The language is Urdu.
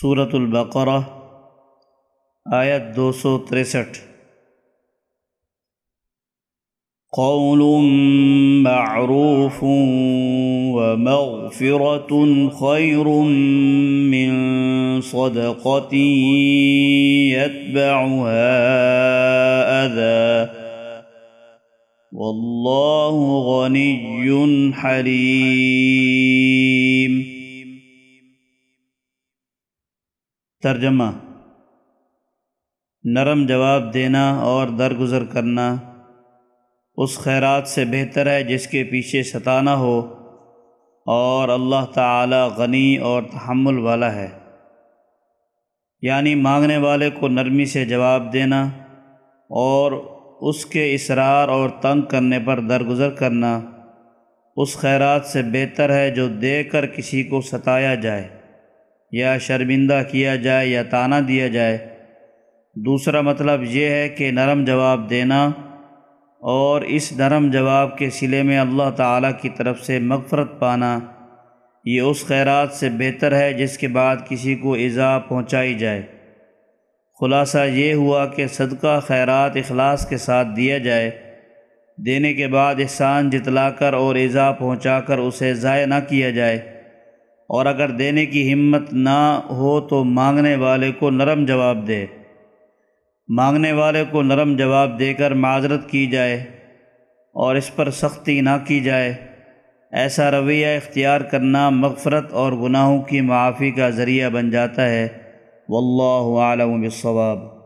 صورت البقرہ آیت دو سو تریسٹھ۔ قول معروف ومغفرة خير من صدقة يتبعها أذى والله غني حليم ترجمہ۔ نرم جواب دینا اور درگزر کرنا۔ اس خیرات سے بہتر ہے جس کے پیچھے ستانا ہو۔ اور اللہ تعالی غنی اور تحمل والا ہے۔ یعنی مانگنے والے کو نرمی سے جواب دینا اور اس کے اصرار اور تنگ کرنے پر درگزر کرنا۔ اس خیرات سے بہتر ہے جو دے کر کسی کو ستایا جائے۔ یا شرمندہ کیا جائے یا تانا دیا جائے۔ دوسرا مطلب یہ ہے کہ نرم جواب دینا اور اس نرم جواب کے سلے میں اللہ تعالیٰ کی طرف سے مغفرت پانا، یہ اس خیرات سے بہتر ہے جس کے بعد کسی کو ایزا پہنچائی جائے۔ خلاصہ یہ ہوا کہ صدقہ خیرات اخلاص کے ساتھ دیا جائے۔ دینے کے بعد احسان جتلا کر اور ایزا پہنچا کر اسے ضائع نہ کیا جائے۔ اور اگر دینے کی ہمت نہ ہو تو مانگنے والے کو نرم جواب دے۔ مانگنے والے کو نرم جواب دے کر معذرت کی جائے اور اس پر سختی نہ کی جائے۔ ایسا رویہ اختیار کرنا مغفرت اور گناہوں کی معافی کا ذریعہ بن جاتا ہے۔ واللہ عالم بالصواب۔